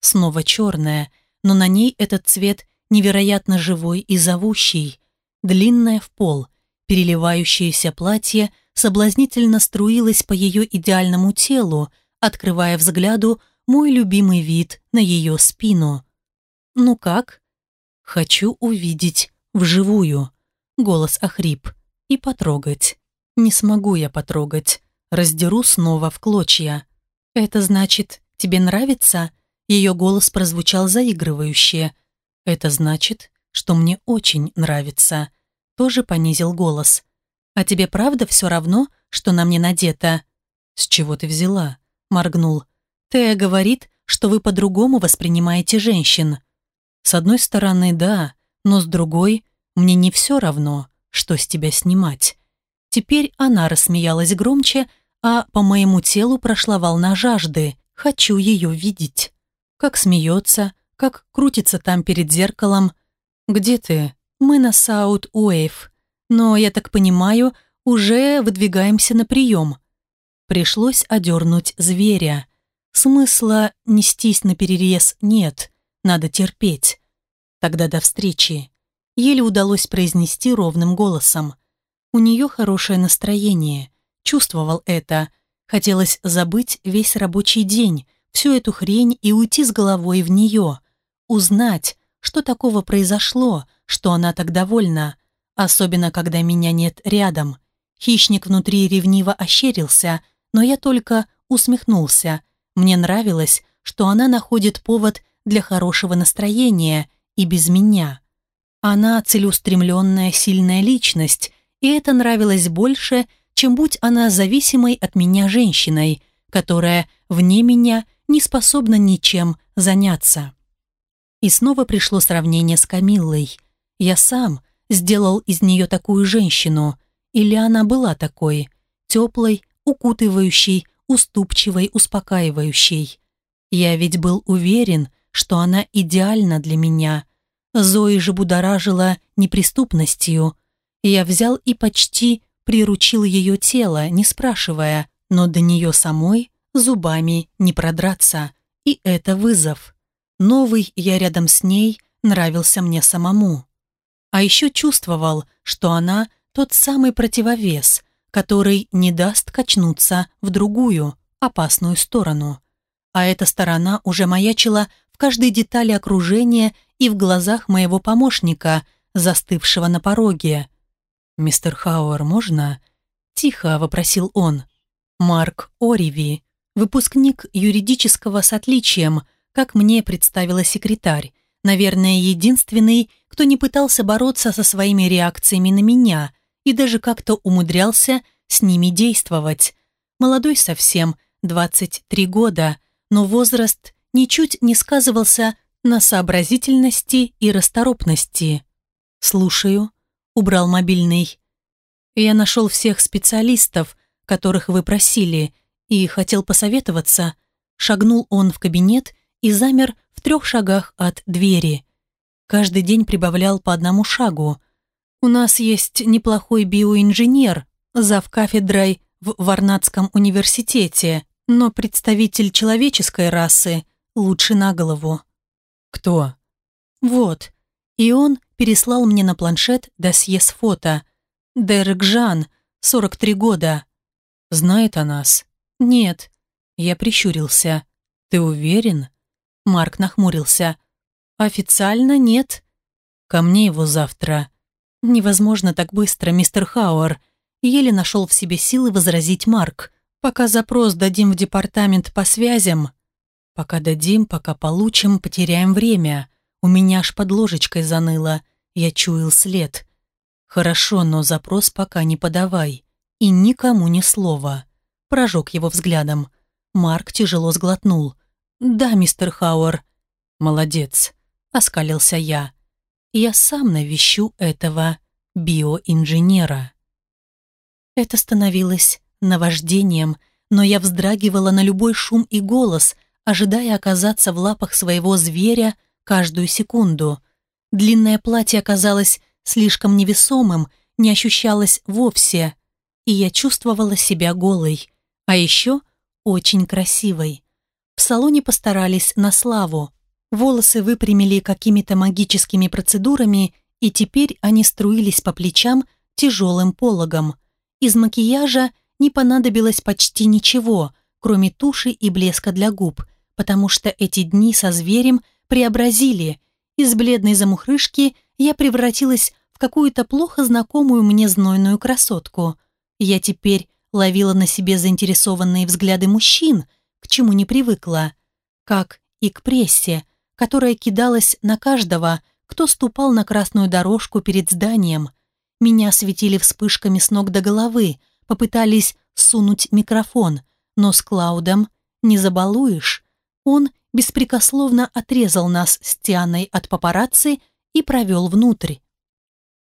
снова черная, но на ней этот цвет невероятно живой и зовущий. Длинное в пол, переливающееся платье соблазнительно струилось по ее идеальному телу, открывая взгляду мой любимый вид на ее спину. «Ну как?» «Хочу увидеть вживую», — голос охрип, — «и потрогать». «Не смогу я потрогать, раздеру снова в клочья». «Это значит, тебе нравится?» Ее голос прозвучал заигрывающе. «Это значит, что мне очень нравится». Тоже понизил голос. «А тебе правда все равно, что на мне надето?» «С чего ты взяла?» Моргнул. «Тея говорит, что вы по-другому воспринимаете женщин». «С одной стороны, да, но с другой, мне не все равно, что с тебя снимать». Теперь она рассмеялась громче, а по моему телу прошла волна жажды. Хочу ее видеть как смеется, как крутится там перед зеркалом. «Где ты?» «Мы на Саут-Уэйв. Но, я так понимаю, уже выдвигаемся на прием». Пришлось одернуть зверя. Смысла нестись на перерез нет, надо терпеть. Тогда до встречи. Еле удалось произнести ровным голосом. У нее хорошее настроение. Чувствовал это. Хотелось забыть весь рабочий день, всю эту хрень и уйти с головой в нее. Узнать, что такого произошло, что она так довольна, особенно когда меня нет рядом. Хищник внутри ревниво ощерился, но я только усмехнулся. Мне нравилось, что она находит повод для хорошего настроения и без меня. Она целеустремленная, сильная личность, и это нравилось больше, чем будь она зависимой от меня женщиной, которая вне меня не способна ничем заняться. И снова пришло сравнение с Камиллой. Я сам сделал из нее такую женщину, или она была такой, теплой, укутывающей, уступчивой, успокаивающей. Я ведь был уверен, что она идеальна для меня. Зои же будоражила неприступностью. Я взял и почти приручил ее тело, не спрашивая, но до нее самой зубами не продраться. И это вызов. Новый я рядом с ней нравился мне самому. А еще чувствовал, что она тот самый противовес, который не даст качнуться в другую, опасную сторону. А эта сторона уже маячила в каждой детали окружения и в глазах моего помощника, застывшего на пороге. «Мистер Хауэр, можно?» – тихо вопросил он. «Марк Ориви, Выпускник юридического с отличием, как мне представила секретарь. Наверное, единственный, кто не пытался бороться со своими реакциями на меня и даже как-то умудрялся с ними действовать. Молодой совсем, 23 года, но возраст ничуть не сказывался на сообразительности и расторопности. «Слушаю», — убрал мобильный. «Я нашел всех специалистов, которых вы просили, и хотел посоветоваться, шагнул он в кабинет и замер в трех шагах от двери. Каждый день прибавлял по одному шагу. «У нас есть неплохой биоинженер, зав кафедрой в Варнадском университете, но представитель человеческой расы лучше на голову». «Кто?» «Вот». И он переслал мне на планшет досье с фото. Дерек Жан, 43 года. Знает о нас. «Нет». Я прищурился. «Ты уверен?» Марк нахмурился. «Официально нет». «Ко мне его завтра». «Невозможно так быстро, мистер Хауэр». Еле нашел в себе силы возразить Марк. «Пока запрос дадим в департамент по связям». «Пока дадим, пока получим, потеряем время. У меня аж под ложечкой заныло. Я чуял след». «Хорошо, но запрос пока не подавай. И никому ни слова» прожег его взглядом. Марк тяжело сглотнул. «Да, мистер Хауэр». «Молодец», — оскалился я. «Я сам навещу этого биоинженера». Это становилось наваждением, но я вздрагивала на любой шум и голос, ожидая оказаться в лапах своего зверя каждую секунду. Длинное платье оказалось слишком невесомым, не ощущалось вовсе, и я чувствовала себя голой. А еще очень красивой. В салоне постарались на славу. Волосы выпрямили какими-то магическими процедурами, и теперь они струились по плечам тяжелым пологом. Из макияжа не понадобилось почти ничего, кроме туши и блеска для губ, потому что эти дни со зверем преобразили. Из бледной замухрышки я превратилась в какую-то плохо знакомую мне знойную красотку. Я теперь ловила на себе заинтересованные взгляды мужчин, к чему не привыкла, как и к прессе, которая кидалась на каждого, кто ступал на красную дорожку перед зданием. Меня светили вспышками с ног до головы, попытались сунуть микрофон, но с Клаудом не забалуешь. Он беспрекословно отрезал нас с Тианой от папарацци и провел внутрь.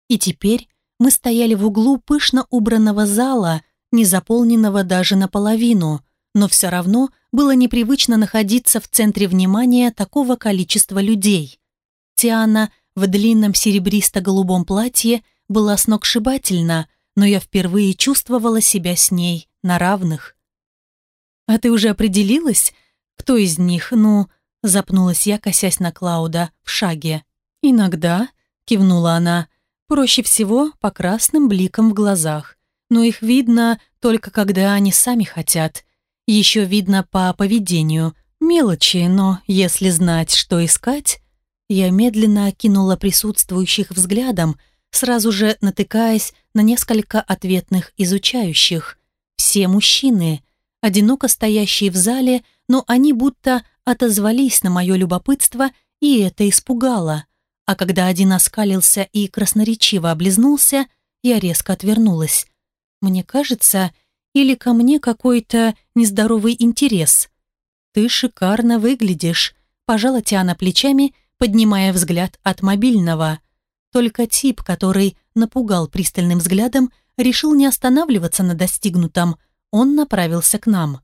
И теперь мы стояли в углу пышно убранного зала, не заполненного даже наполовину, но все равно было непривычно находиться в центре внимания такого количества людей. Тиана в длинном серебристо-голубом платье была сногсшибательна, но я впервые чувствовала себя с ней на равных. «А ты уже определилась, кто из них, ну...» Запнулась я, косясь на Клауда в шаге. «Иногда», — кивнула она, — «проще всего по красным бликам в глазах. Но их видно только когда они сами хотят. Еще видно по поведению. Мелочи, но если знать, что искать...» Я медленно окинула присутствующих взглядом, сразу же натыкаясь на несколько ответных изучающих. Все мужчины, одиноко стоящие в зале, но они будто отозвались на мое любопытство, и это испугало. А когда один оскалился и красноречиво облизнулся, я резко отвернулась. Мне кажется, или ко мне какой-то нездоровый интерес. «Ты шикарно выглядишь», – пожала Тиана плечами, поднимая взгляд от мобильного. Только тип, который напугал пристальным взглядом, решил не останавливаться на достигнутом. Он направился к нам.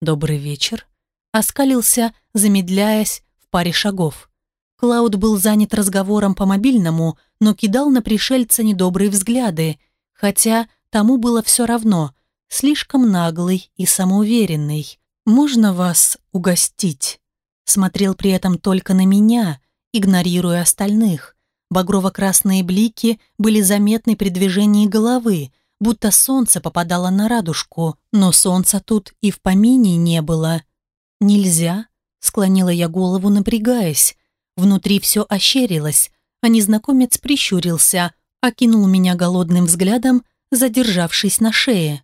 «Добрый вечер», – оскалился, замедляясь в паре шагов. Клауд был занят разговором по мобильному, но кидал на пришельца недобрые взгляды, хотя тому было все равно – слишком наглый и самоуверенный. «Можно вас угостить?» Смотрел при этом только на меня, игнорируя остальных. Багрово-красные блики были заметны при движении головы, будто солнце попадало на радужку, но солнца тут и в помине не было. «Нельзя?» — склонила я голову, напрягаясь. Внутри все ощерилось, а незнакомец прищурился, окинул меня голодным взглядом, задержавшись на шее.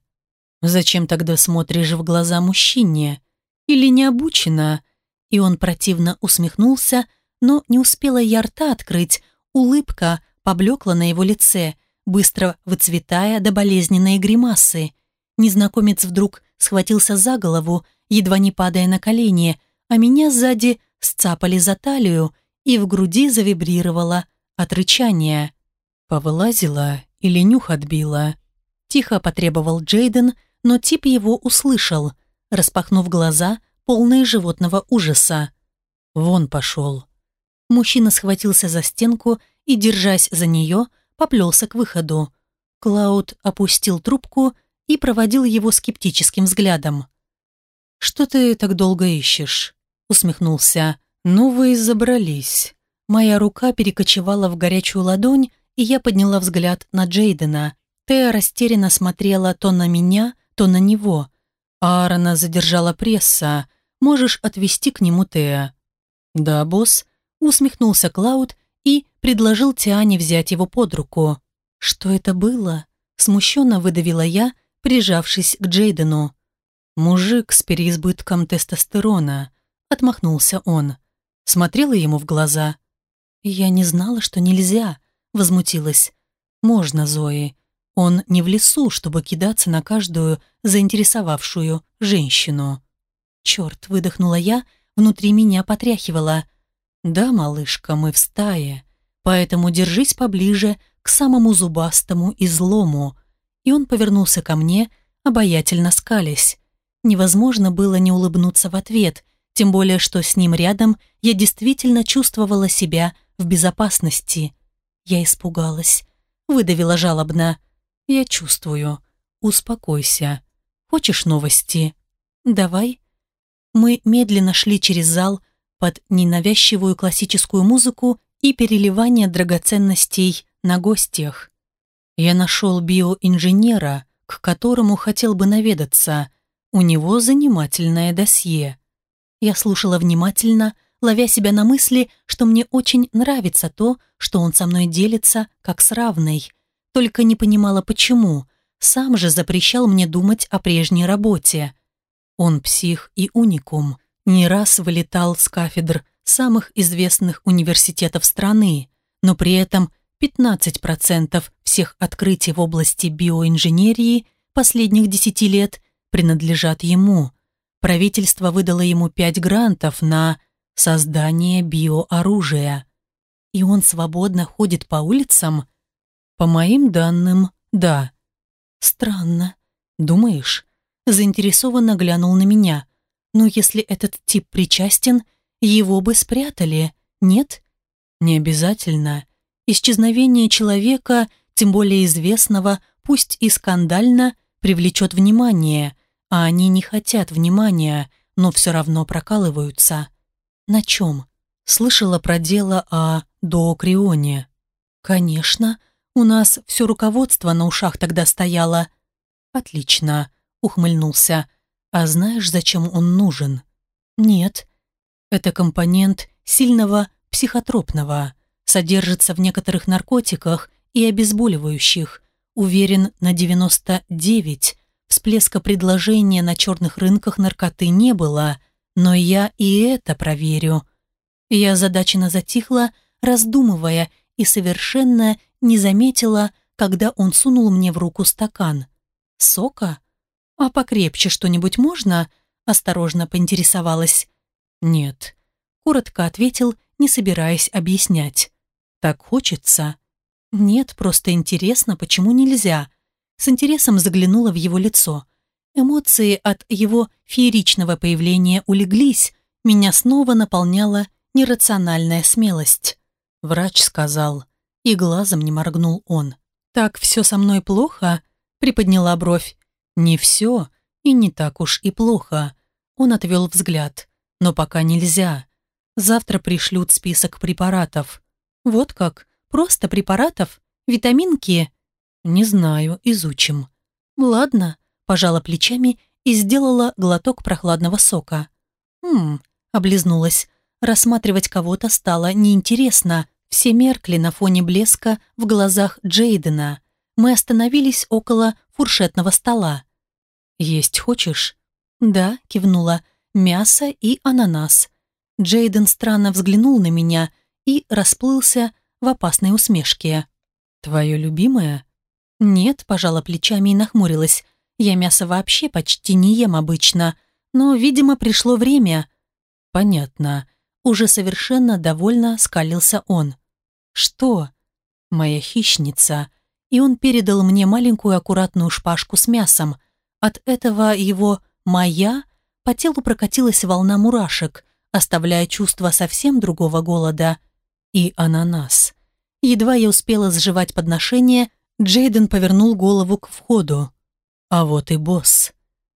Зачем тогда смотришь в глаза мужчине? Или не обучена? И он противно усмехнулся, но не успела я рта открыть, улыбка поблекла на его лице, быстро выцветая до болезненной гримасы. Незнакомец вдруг схватился за голову, едва не падая на колени, а меня сзади сцапали за талию и в груди завибрировало от рычания. Повылазила или нюх отбила? Тихо потребовал Джейден, но тип его услышал, распахнув глаза, полные животного ужаса. Вон пошел. Мужчина схватился за стенку и, держась за нее, поплелся к выходу. Клауд опустил трубку и проводил его скептическим взглядом. «Что ты так долго ищешь?» усмехнулся. «Ну вы и забрались». Моя рука перекочевала в горячую ладонь, и я подняла взгляд на Джейдена. Тея растерянно смотрела то на меня, то на него. Аарона задержала пресса. Можешь отвести к нему Теа. Да, босс. Усмехнулся Клауд и предложил Тиане взять его под руку. Что это было? Смущенно выдавила я, прижавшись к Джейдену. Мужик с переизбытком тестостерона. Отмахнулся он. Смотрела ему в глаза. «Я не знала, что нельзя», — возмутилась. «Можно, Зои. Он не в лесу, чтобы кидаться на каждую заинтересовавшую женщину. Черт, выдохнула я, внутри меня потряхивала. Да, малышка, мы в стае, поэтому держись поближе к самому зубастому и злому. И он повернулся ко мне, обаятельно скалясь. Невозможно было не улыбнуться в ответ, тем более, что с ним рядом я действительно чувствовала себя в безопасности. Я испугалась, выдавила жалобно. «Я чувствую. Успокойся. Хочешь новости?» «Давай». Мы медленно шли через зал под ненавязчивую классическую музыку и переливание драгоценностей на гостях. Я нашел биоинженера, к которому хотел бы наведаться. У него занимательное досье. Я слушала внимательно, ловя себя на мысли, что мне очень нравится то, что он со мной делится, как с равной. Только не понимала, почему. Сам же запрещал мне думать о прежней работе. Он псих и уникум. Не раз вылетал с кафедр самых известных университетов страны, но при этом 15% всех открытий в области биоинженерии последних 10 лет принадлежат ему. Правительство выдало ему 5 грантов на создание биооружия. И он свободно ходит по улицам? По моим данным, да. Странно. Думаешь? Заинтересованно глянул на меня. Но если этот тип причастен, его бы спрятали, нет? Не обязательно. Исчезновение человека, тем более известного, пусть и скандально, привлечет внимание, а они не хотят внимания, но все равно прокалываются. На чем? Слышала про дело о Доокрионе. Конечно, у нас все руководство на ушах тогда стояло. Отлично, ухмыльнулся. А знаешь, зачем он нужен? Нет. Это компонент сильного психотропного, содержится в некоторых наркотиках и обезболивающих. Уверен, на 99 всплеска предложения на черных рынках наркоты не было, но я и это проверю. Я озадаченно затихла, раздумывая, и совершенно не заметила, когда он сунул мне в руку стакан. «Сока? А покрепче что-нибудь можно?» Осторожно поинтересовалась. «Нет», — коротко ответил, не собираясь объяснять. «Так хочется?» «Нет, просто интересно, почему нельзя?» С интересом заглянула в его лицо. Эмоции от его фееричного появления улеглись, меня снова наполняла нерациональная смелость. Врач сказал, и глазом не моргнул он. «Так все со мной плохо?» — приподняла бровь. «Не все, и не так уж и плохо». Он отвел взгляд но пока нельзя. Завтра пришлют список препаратов. Вот как? Просто препаратов? Витаминки? Не знаю, изучим. Ладно, пожала плечами и сделала глоток прохладного сока. Хм, облизнулась. Рассматривать кого-то стало неинтересно. Все меркли на фоне блеска в глазах Джейдена. Мы остановились около фуршетного стола. «Есть хочешь?» «Да», кивнула мясо и ананас. Джейден странно взглянул на меня и расплылся в опасной усмешке. «Твое любимое?» «Нет», – пожала плечами и нахмурилась. «Я мясо вообще почти не ем обычно, но, видимо, пришло время». «Понятно». Уже совершенно довольно скалился он. «Что?» «Моя хищница». И он передал мне маленькую аккуратную шпажку с мясом. От этого его «моя» По телу прокатилась волна мурашек, оставляя чувство совсем другого голода. И ананас. Едва я успела сживать подношение, Джейден повернул голову к входу. А вот и босс.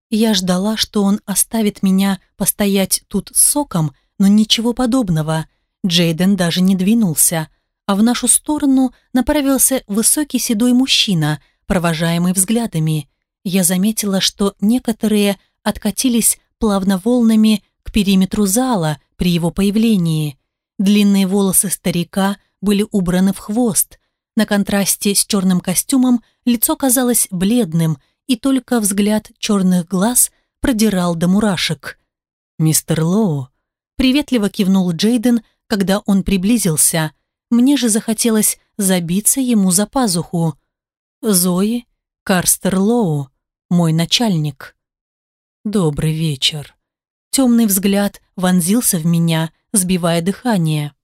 Я ждала, что он оставит меня постоять тут с соком, но ничего подобного. Джейден даже не двинулся, а в нашу сторону направился высокий седой мужчина, провожаемый взглядами. Я заметила, что некоторые откатились плавно волнами к периметру зала при его появлении. Длинные волосы старика были убраны в хвост. На контрасте с черным костюмом лицо казалось бледным, и только взгляд черных глаз продирал до мурашек. «Мистер Лоу», — приветливо кивнул Джейден, когда он приблизился. Мне же захотелось забиться ему за пазуху. «Зои, Карстер Лоу, мой начальник». «Добрый вечер». Темный взгляд вонзился в меня, сбивая дыхание.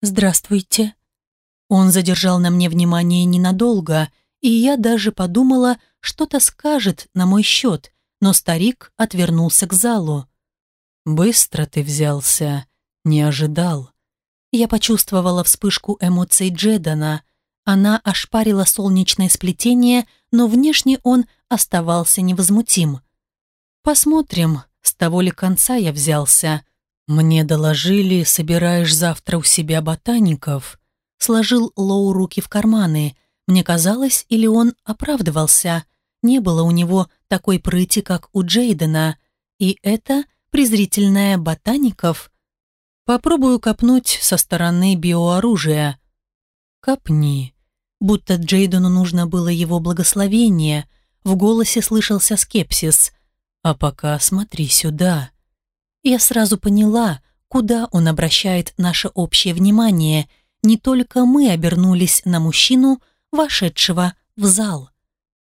«Здравствуйте». Он задержал на мне внимание ненадолго, и я даже подумала, что-то скажет на мой счет, но старик отвернулся к залу. «Быстро ты взялся, не ожидал». Я почувствовала вспышку эмоций Джедана. Она ошпарила солнечное сплетение, но внешне он оставался невозмутим. «Посмотрим», С того ли конца я взялся? Мне доложили, собираешь завтра у себя ботаников. Сложил Лоу руки в карманы. Мне казалось, или он оправдывался. Не было у него такой прыти, как у Джейдена. И это презрительная ботаников. Попробую копнуть со стороны биооружия. Копни. Будто Джейдену нужно было его благословение. В голосе слышался скепсис. А пока смотри сюда. Я сразу поняла, куда он обращает наше общее внимание. Не только мы обернулись на мужчину, вошедшего в зал.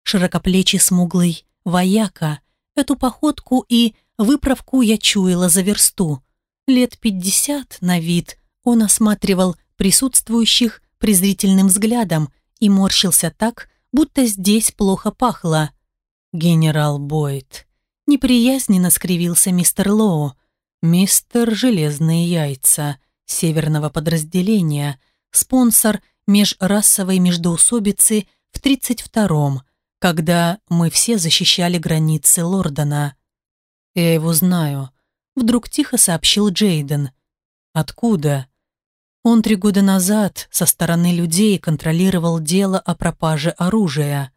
Широкоплечий смуглый вояка. Эту походку и выправку я чуяла за версту. Лет пятьдесят на вид он осматривал присутствующих презрительным взглядом и морщился так, будто здесь плохо пахло. «Генерал Бойд», — неприязненно скривился мистер Лоу, «мистер Железные Яйца, северного подразделения, спонсор межрасовой междоусобицы в 32-м, когда мы все защищали границы Лордона. Я его знаю», — вдруг тихо сообщил Джейден. «Откуда?» Он три года назад со стороны людей контролировал дело о пропаже оружия.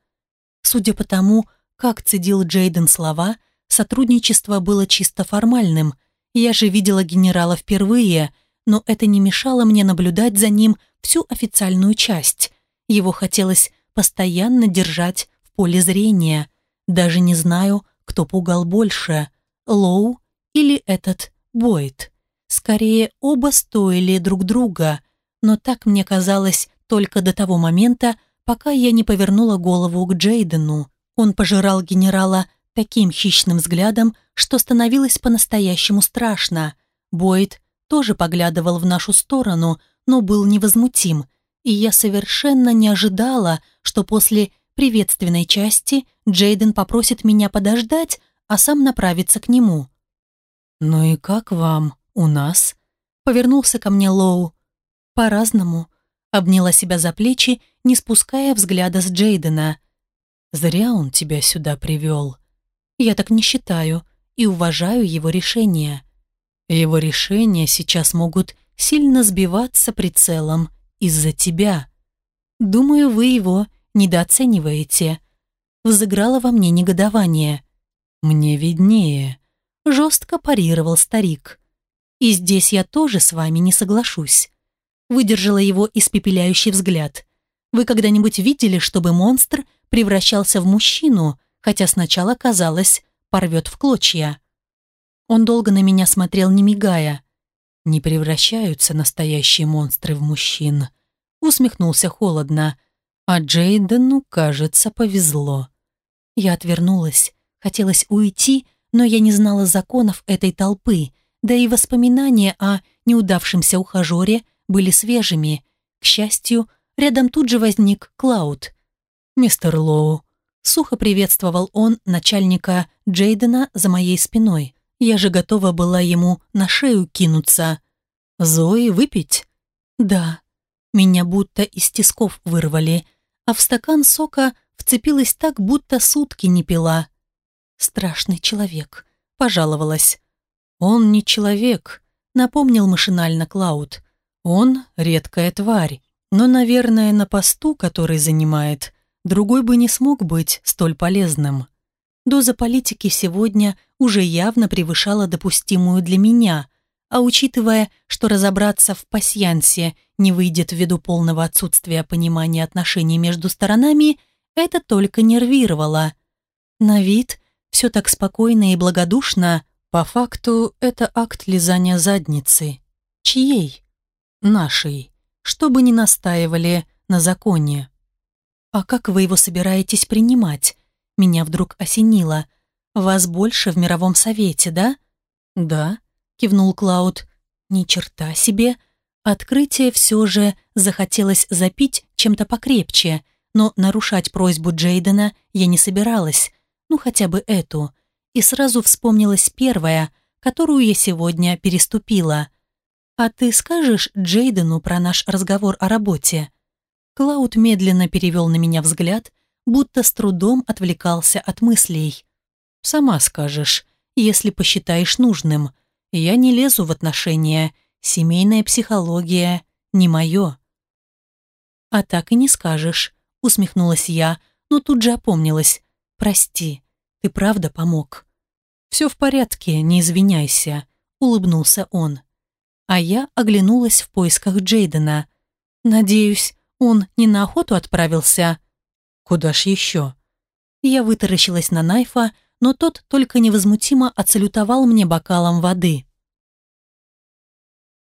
Судя по тому, как цедил Джейден слова, сотрудничество было чисто формальным. Я же видела генерала впервые, но это не мешало мне наблюдать за ним всю официальную часть. Его хотелось постоянно держать в поле зрения. Даже не знаю, кто пугал больше, Лоу или этот Бойд. Скорее, оба стоили друг друга, но так мне казалось только до того момента, пока я не повернула голову к Джейдену. Он пожирал генерала таким хищным взглядом, что становилось по-настоящему страшно. Бойд тоже поглядывал в нашу сторону, но был невозмутим, и я совершенно не ожидала, что после приветственной части Джейден попросит меня подождать, а сам направится к нему. «Ну и как вам?» «У нас?» — повернулся ко мне Лоу. «По-разному», — обняла себя за плечи, не спуская взгляда с Джейдена. «Зря он тебя сюда привел. Я так не считаю и уважаю его решение. Его решения сейчас могут сильно сбиваться прицелом из-за тебя. Думаю, вы его недооцениваете». Взыграло во мне негодование. «Мне виднее», — жестко парировал старик. И здесь я тоже с вами не соглашусь. Выдержала его испепеляющий взгляд. Вы когда-нибудь видели, чтобы монстр превращался в мужчину, хотя сначала казалось, порвет в клочья? Он долго на меня смотрел, не мигая. Не превращаются настоящие монстры в мужчин. Усмехнулся холодно. А Джейдену, кажется, повезло. Я отвернулась. Хотелось уйти, но я не знала законов этой толпы — да и воспоминания о неудавшемся ухажере были свежими. К счастью, рядом тут же возник Клауд. «Мистер Лоу», — сухо приветствовал он начальника Джейдена за моей спиной. Я же готова была ему на шею кинуться. «Зои, выпить?» «Да». Меня будто из тисков вырвали, а в стакан сока вцепилась так, будто сутки не пила. «Страшный человек», — пожаловалась. «Он не человек», — напомнил машинально Клауд. «Он — редкая тварь, но, наверное, на посту, который занимает, другой бы не смог быть столь полезным. Доза политики сегодня уже явно превышала допустимую для меня, а учитывая, что разобраться в пасьянсе не выйдет ввиду полного отсутствия понимания отношений между сторонами, это только нервировало. На вид все так спокойно и благодушно, по факту, это акт лизания задницы. Чьей? Нашей. Чтобы не настаивали на законе. А как вы его собираетесь принимать? Меня вдруг осенило. Вас больше в мировом совете, да? Да, кивнул Клауд. Ни черта себе. Открытие все же захотелось запить чем-то покрепче, но нарушать просьбу Джейдена я не собиралась. Ну, хотя бы эту и сразу вспомнилась первая, которую я сегодня переступила. «А ты скажешь Джейдену про наш разговор о работе?» Клауд медленно перевел на меня взгляд, будто с трудом отвлекался от мыслей. «Сама скажешь». если посчитаешь нужным. Я не лезу в отношения. Семейная психология не мое». «А так и не скажешь», — усмехнулась я, но тут же опомнилась. «Прости, ты правда помог». «Все в порядке, не извиняйся», — улыбнулся он. А я оглянулась в поисках Джейдена. «Надеюсь, он не на охоту отправился?» «Куда ж еще?» Я вытаращилась на Найфа, но тот только невозмутимо отсалютовал мне бокалом воды.